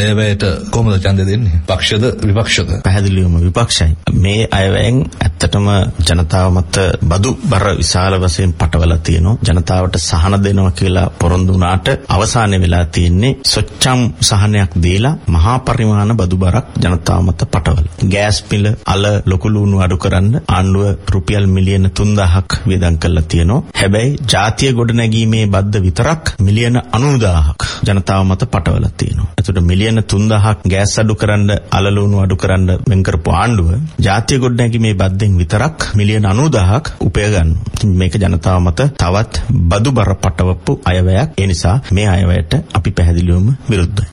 අයවැයට කොහොමද ඡන්දය දෙන්නේ? පක්ෂද විපක්ෂද? පැහැදිලිවම විපක්ෂයි. මේ අයවැයෙන් ඇත්තටම ජනතාව මත බදු බර විශාල වශයෙන් පටවලා තියෙනවා. ජනතාවට සහන දෙනවා කියලා පොරොන්දු වුණාට අවසානයේ වෙලා තියෙන්නේ සොච්චම් සහනයක් දීලා මහා පරිමාණ බදු බරක් ජනතාව මත පටවලා. ගෑස් පිළ අල ලොකු ලුණු අඩු කරන්න ආණ්ඩුව රුපියල් මිලියන 3000ක් වියදම් කරලා තියෙනවා. හැබැයි ජාතිය ගොඩනැගීමේ බද්ද විතරක් මිලියන 90000ක් ජනතාව මත පටවලා තියෙනවා. එතකොට මිලියන 3000ක් ගෑස් අඩු කරන්න අල ලුණු අඩු කරන්න වෙන් කරපු ආණ්ඩුව ජාතිය ගොඩනැගීමේ බද්දෙන් විතරක් මිලියන 90000ක් උපය ගන්නවා. මේක ජනතාව මත තවත් බදු බර පටවපු අයවැයක්. ඒ නිසා මේ අයවැයට අපි පැහැදිලිවම විරුද්ධයි.